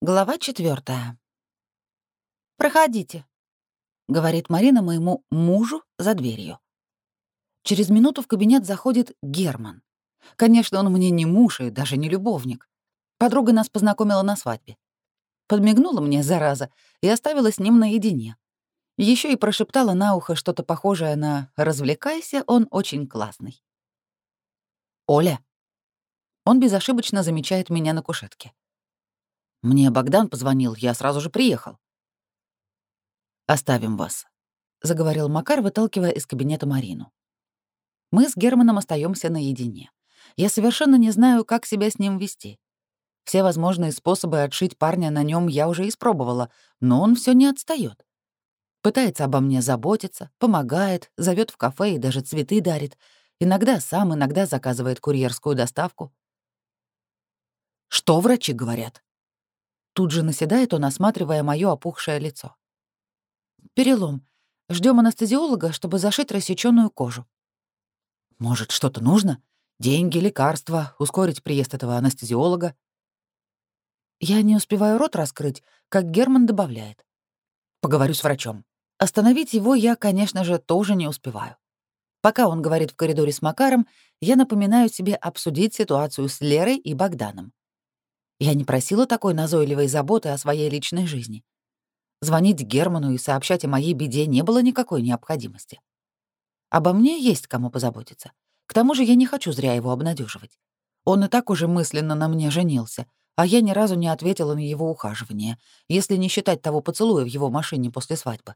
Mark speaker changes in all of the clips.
Speaker 1: Глава четвертая. «Проходите», — говорит Марина моему мужу за дверью. Через минуту в кабинет заходит Герман. Конечно, он мне не муж и даже не любовник. Подруга нас познакомила на свадьбе. Подмигнула мне, зараза, и оставила с ним наедине. Еще и прошептала на ухо что-то похожее на «развлекайся, он очень классный». «Оля». Он безошибочно замечает меня на кушетке. Мне Богдан позвонил, я сразу же приехал. «Оставим вас», — заговорил Макар, выталкивая из кабинета Марину. «Мы с Германом остаемся наедине. Я совершенно не знаю, как себя с ним вести. Все возможные способы отшить парня на нем я уже испробовала, но он все не отстает. Пытается обо мне заботиться, помогает, зовет в кафе и даже цветы дарит. Иногда сам, иногда заказывает курьерскую доставку. «Что врачи говорят?» тут же наседает он, осматривая мое опухшее лицо. «Перелом. Ждем анестезиолога, чтобы зашить рассечённую кожу». «Может, что-то нужно? Деньги, лекарства, ускорить приезд этого анестезиолога?» Я не успеваю рот раскрыть, как Герман добавляет. «Поговорю с врачом. Остановить его я, конечно же, тоже не успеваю. Пока он говорит в коридоре с Макаром, я напоминаю себе обсудить ситуацию с Лерой и Богданом. Я не просила такой назойливой заботы о своей личной жизни. Звонить Герману и сообщать о моей беде не было никакой необходимости. Обо мне есть кому позаботиться. К тому же я не хочу зря его обнадеживать. Он и так уже мысленно на мне женился, а я ни разу не ответила на его ухаживание, если не считать того поцелуя в его машине после свадьбы.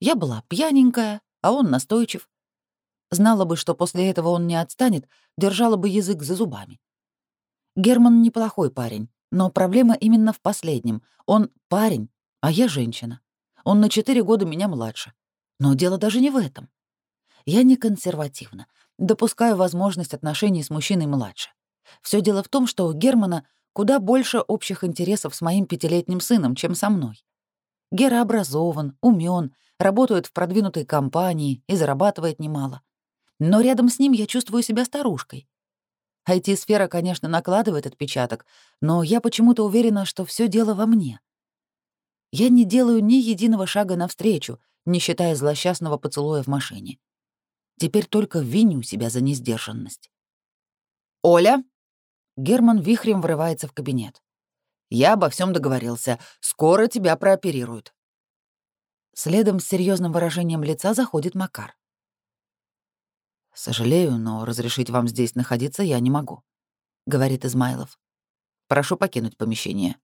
Speaker 1: Я была пьяненькая, а он настойчив. Знала бы, что после этого он не отстанет, держала бы язык за зубами. Герман неплохой парень, но проблема именно в последнем. Он парень, а я женщина. Он на четыре года меня младше. Но дело даже не в этом. Я не консервативна, допускаю возможность отношений с мужчиной младше. Все дело в том, что у Германа куда больше общих интересов с моим пятилетним сыном, чем со мной. Гера образован, умен, работает в продвинутой компании и зарабатывает немало. Но рядом с ним я чувствую себя старушкой. IT-сфера, конечно, накладывает отпечаток, но я почему-то уверена, что все дело во мне. Я не делаю ни единого шага навстречу, не считая злосчастного поцелуя в машине. Теперь только виню себя за несдержанность. «Оля!» Герман вихрем врывается в кабинет. «Я обо всем договорился. Скоро тебя прооперируют». Следом с серьезным выражением лица заходит Макар. «Сожалею, но разрешить вам здесь находиться я не могу», — говорит Измайлов. «Прошу покинуть помещение».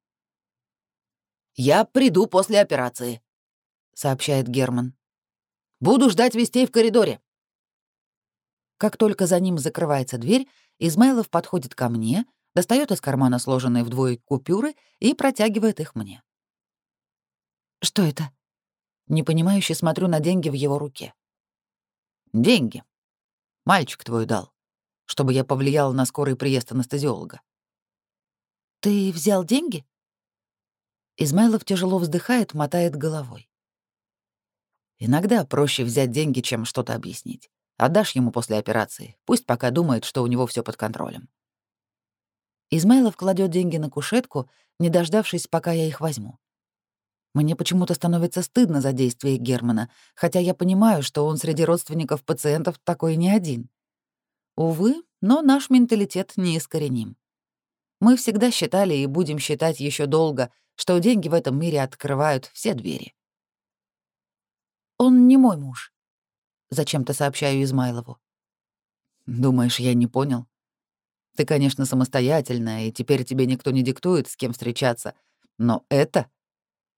Speaker 1: «Я приду после операции», — сообщает Герман. «Буду ждать вестей в коридоре». Как только за ним закрывается дверь, Измайлов подходит ко мне, достает из кармана сложенные вдвое купюры и протягивает их мне. «Что это?» Непонимающе смотрю на деньги в его руке. «Деньги», Мальчик твой дал, чтобы я повлиял на скорый приезд анестезиолога. Ты взял деньги? Измайлов тяжело вздыхает, мотает головой. Иногда проще взять деньги, чем что-то объяснить. Отдашь ему после операции, пусть пока думает, что у него все под контролем. Измайлов кладет деньги на кушетку, не дождавшись, пока я их возьму. Мне почему-то становится стыдно за действия Германа, хотя я понимаю, что он среди родственников пациентов такой не один. Увы, но наш менталитет неискореним. Мы всегда считали и будем считать еще долго, что деньги в этом мире открывают все двери. «Он не мой муж», — зачем-то сообщаю Измайлову. «Думаешь, я не понял? Ты, конечно, самостоятельная, и теперь тебе никто не диктует, с кем встречаться, но это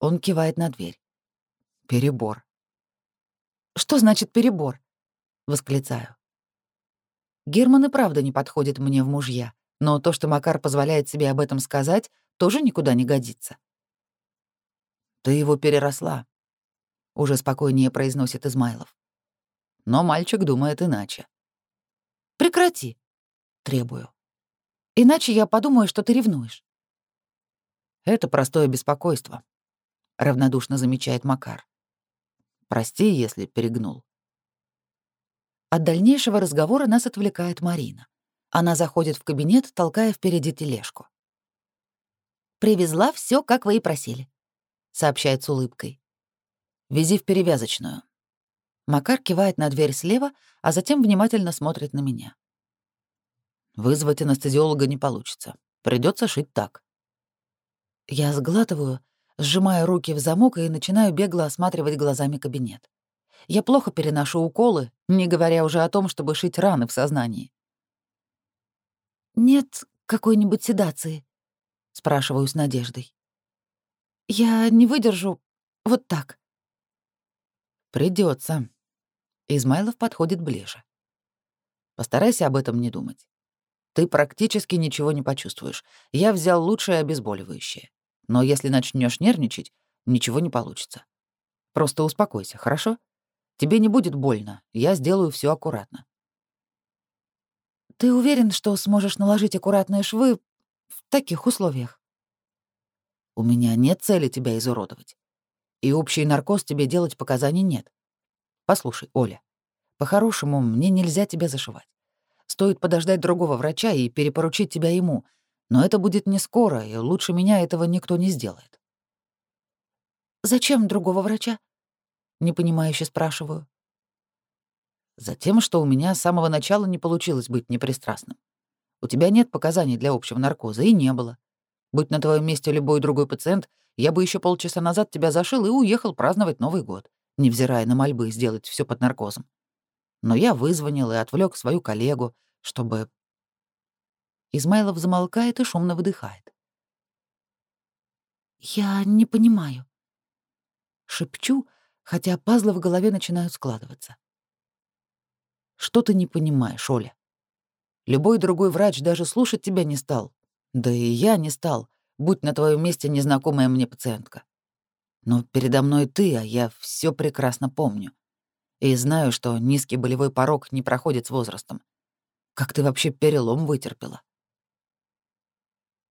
Speaker 1: он кивает на дверь. «Перебор». «Что значит перебор?» — восклицаю. Герман и правда не подходит мне в мужья, но то, что Макар позволяет себе об этом сказать, тоже никуда не годится. «Ты его переросла», — уже спокойнее произносит Измайлов. Но мальчик думает иначе. «Прекрати», — требую. «Иначе я подумаю, что ты ревнуешь». Это простое беспокойство. — равнодушно замечает Макар. «Прости, если перегнул». От дальнейшего разговора нас отвлекает Марина. Она заходит в кабинет, толкая впереди тележку. «Привезла все, как вы и просили», — сообщает с улыбкой.
Speaker 2: «Вези в перевязочную».
Speaker 1: Макар кивает на дверь слева, а затем внимательно смотрит на меня.
Speaker 2: «Вызвать анестезиолога не получится. Придется шить так».
Speaker 1: Я сглатываю сжимая руки в замок и начинаю бегло осматривать глазами кабинет. Я плохо переношу уколы, не говоря уже о том, чтобы шить раны в сознании. «Нет какой-нибудь седации?» — спрашиваю с надеждой. «Я не выдержу вот так».
Speaker 2: Придется. Измайлов подходит ближе. «Постарайся об этом не думать. Ты практически ничего не почувствуешь. Я взял лучшее обезболивающее. Но если начнешь нервничать, ничего не получится. Просто успокойся, хорошо? Тебе не будет больно, я сделаю все аккуратно.
Speaker 1: Ты уверен, что сможешь наложить аккуратные швы в таких условиях?
Speaker 2: У меня нет цели тебя изуродовать. И общий наркоз тебе делать показаний нет. Послушай, Оля, по-хорошему мне нельзя тебя зашивать. Стоит подождать другого врача и перепоручить тебя ему — но это будет не скоро, и лучше меня этого никто не сделает.
Speaker 1: «Зачем другого врача?» — непонимающе спрашиваю.
Speaker 2: «Затем, что у меня с самого начала не получилось быть непристрастным. У тебя нет показаний для общего наркоза, и не было. Будь на твоем месте любой другой пациент, я бы еще полчаса назад тебя зашил и уехал праздновать Новый год, невзирая на мольбы сделать все под наркозом. Но я вызвонил и отвлек свою коллегу, чтобы Измайлов замолкает и шумно выдыхает.
Speaker 1: «Я не понимаю». Шепчу, хотя пазлы в голове начинают складываться.
Speaker 2: «Что ты не понимаешь, Оля? Любой другой врач даже слушать тебя не стал. Да и я не стал, будь на твоем месте незнакомая мне пациентка. Но передо мной ты, а я все прекрасно помню. И знаю, что низкий болевой порог не проходит с возрастом. Как ты вообще перелом вытерпела?»